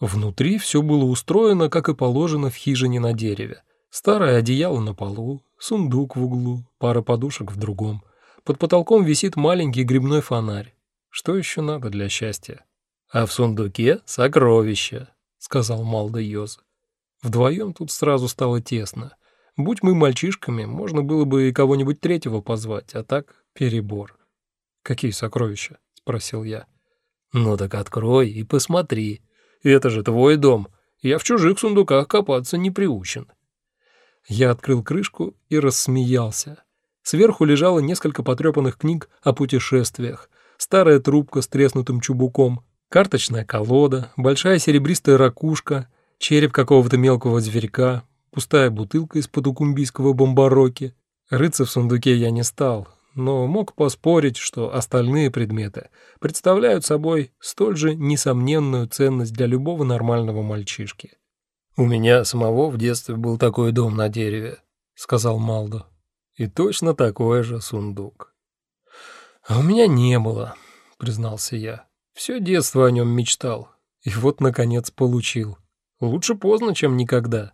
Внутри все было устроено, как и положено в хижине на дереве. Старое одеяло на полу, сундук в углу, пара подушек в другом. Под потолком висит маленький грибной фонарь. Что еще надо для счастья? А в сундуке сокровища, сказал Малда Йоз. Вдвоем тут сразу стало тесно. Будь мы мальчишками, можно было бы и кого-нибудь третьего позвать, а так перебор. «Какие сокровища?» — спросил я. «Ну так открой и посмотри. Это же твой дом. Я в чужих сундуках копаться не приучен». Я открыл крышку и рассмеялся. Сверху лежало несколько потрепанных книг о путешествиях, старая трубка с треснутым чубуком, карточная колода, большая серебристая ракушка, череп какого-то мелкого зверька, пустая бутылка из-под укумбийского бомбароки. Рыться в сундуке я не стал, но мог поспорить, что остальные предметы представляют собой столь же несомненную ценность для любого нормального мальчишки. «У меня самого в детстве был такой дом на дереве», — сказал Малдо. «И точно такой же сундук». «А у меня не было», — признался я. «Все детство о нем мечтал. И вот, наконец, получил. Лучше поздно, чем никогда».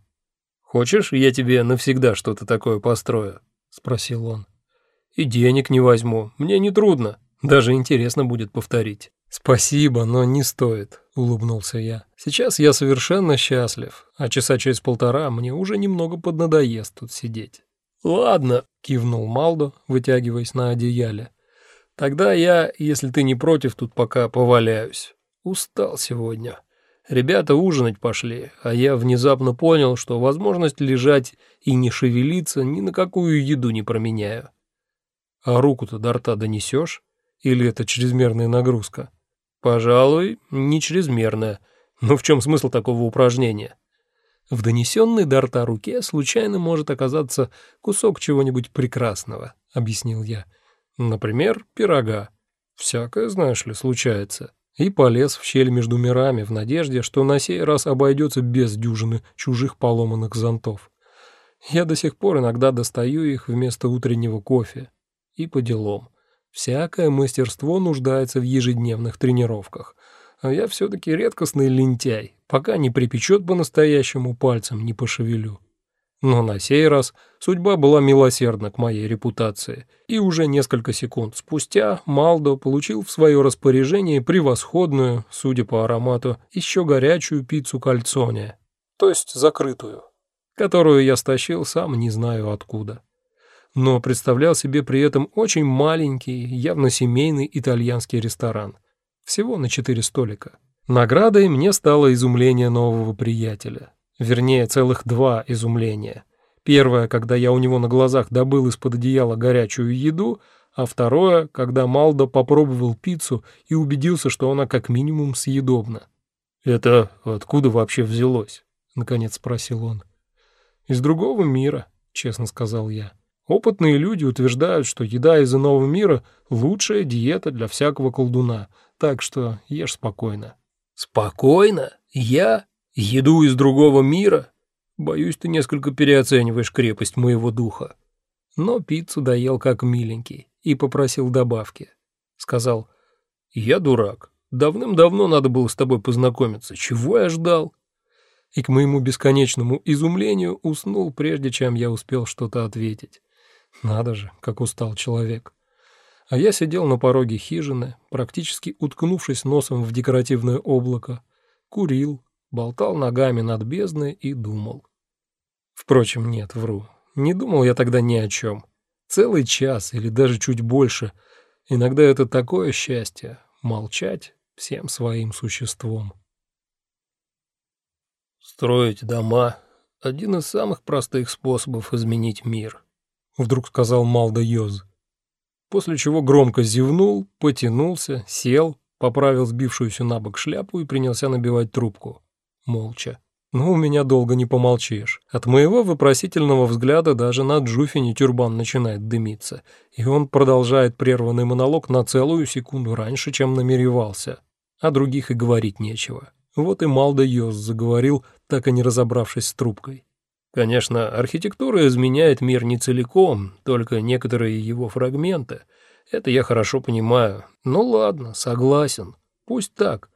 «Хочешь, я тебе навсегда что-то такое построю?» — спросил он. «И денег не возьму. Мне не трудно. Даже интересно будет повторить». «Спасибо, но не стоит», — улыбнулся я. «Сейчас я совершенно счастлив, а часа через полтора мне уже немного поднадоест тут сидеть». «Ладно», — кивнул Малдо, вытягиваясь на одеяле. «Тогда я, если ты не против, тут пока поваляюсь. Устал сегодня. Ребята ужинать пошли, а я внезапно понял, что возможность лежать и не шевелиться ни на какую еду не променяю. А руку-то до рта донесешь? Или это чрезмерная нагрузка?» Пожалуй, не чрезмерная. Но в чем смысл такого упражнения? В донесенной до рта руке случайно может оказаться кусок чего-нибудь прекрасного, объяснил я. Например, пирога. Всякое, знаешь ли, случается. И полез в щель между мирами в надежде, что на сей раз обойдется без дюжины чужих поломанных зонтов. Я до сих пор иногда достаю их вместо утреннего кофе. И по делам. Всякое мастерство нуждается в ежедневных тренировках. А я все-таки редкостный лентяй, пока не припечет по-настоящему пальцем, не пошевелю. Но на сей раз судьба была милосердна к моей репутации, и уже несколько секунд спустя Малдо получил в свое распоряжение превосходную, судя по аромату, еще горячую пиццу кальцоне, то есть закрытую, которую я стащил сам не знаю откуда но представлял себе при этом очень маленький, явно семейный итальянский ресторан. Всего на четыре столика. Наградой мне стало изумление нового приятеля. Вернее, целых два изумления. Первое, когда я у него на глазах добыл из-под одеяла горячую еду, а второе, когда Малдо попробовал пиццу и убедился, что она как минимум съедобна. «Это откуда вообще взялось?» — наконец спросил он. «Из другого мира», — честно сказал я. Опытные люди утверждают, что еда из иного мира – лучшая диета для всякого колдуна, так что ешь спокойно». «Спокойно? Я? Еду из другого мира? Боюсь, ты несколько переоцениваешь крепость моего духа». Но пиццу доел как миленький и попросил добавки. Сказал, «Я дурак. Давным-давно надо было с тобой познакомиться. Чего я ждал?» И к моему бесконечному изумлению уснул, прежде чем я успел что-то ответить. Надо же, как устал человек. А я сидел на пороге хижины, практически уткнувшись носом в декоративное облако, курил, болтал ногами над бездной и думал. Впрочем, нет, вру. Не думал я тогда ни о чем. Целый час или даже чуть больше. Иногда это такое счастье — молчать всем своим существом. Строить дома — один из самых простых способов изменить мир. — вдруг сказал Малда Йоз. После чего громко зевнул, потянулся, сел, поправил сбившуюся на бок шляпу и принялся набивать трубку. Молча. Но у меня долго не помолчишь. От моего вопросительного взгляда даже на Джуфине тюрбан начинает дымиться, и он продолжает прерванный монолог на целую секунду раньше, чем намеревался. О других и говорить нечего. Вот и Малда Йоз заговорил, так и не разобравшись с трубкой. Конечно, архитектура изменяет мир не целиком, только некоторые его фрагменты. Это я хорошо понимаю. Ну ладно, согласен. Пусть так.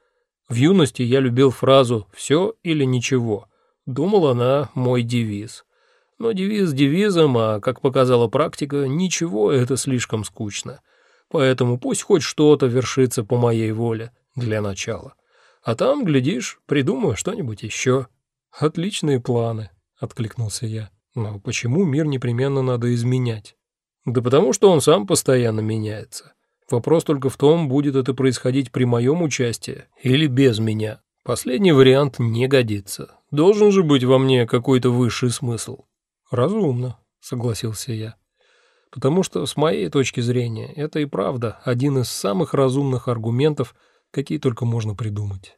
В юности я любил фразу «все или ничего». Думал, она мой девиз. Но девиз девизом, а, как показала практика, ничего — это слишком скучно. Поэтому пусть хоть что-то вершится по моей воле для начала. А там, глядишь, придумаю что-нибудь еще. Отличные планы, — откликнулся я. Но почему мир непременно надо изменять? Да потому что он сам постоянно меняется. Вопрос только в том, будет это происходить при моем участии или без меня. Последний вариант не годится. Должен же быть во мне какой-то высший смысл. Разумно, согласился я. Потому что, с моей точки зрения, это и правда один из самых разумных аргументов, какие только можно придумать.